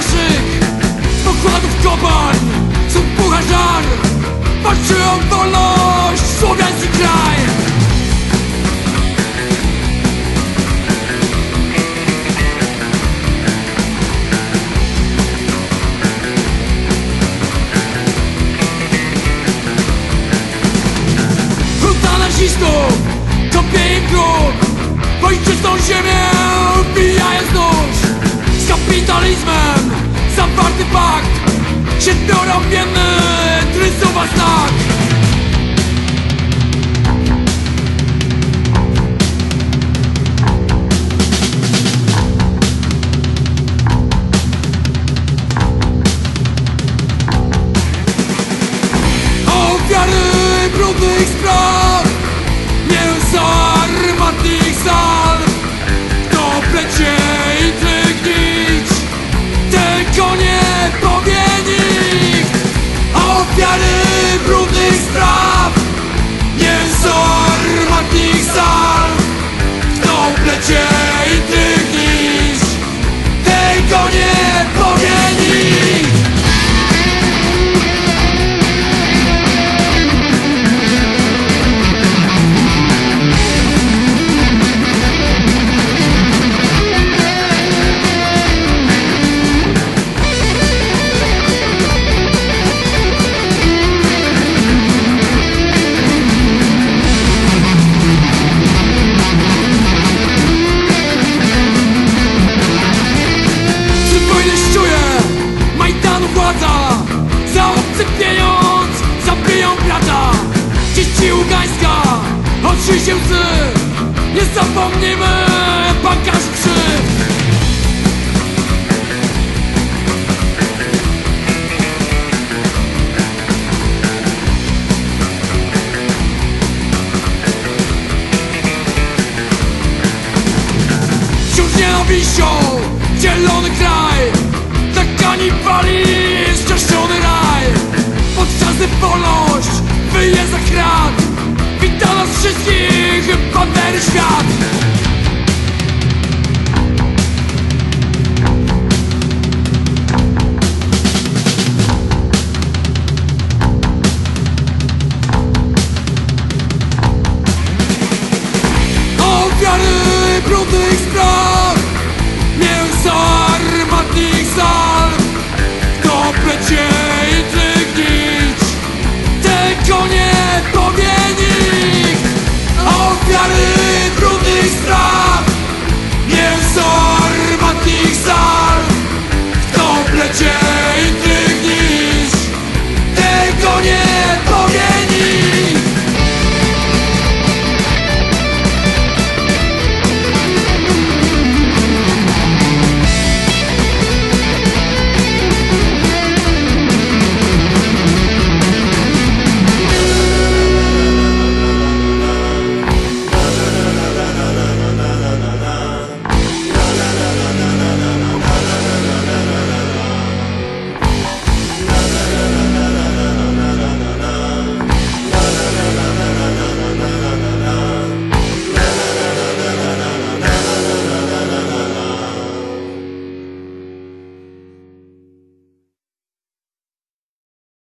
naszych pokładów kopalń Są pucha żar, walczy o wolność ciągniemy Trysuwa znak. Ofiary brudnych spraw. Krzysięcy Nie zapomnimy bagaż through the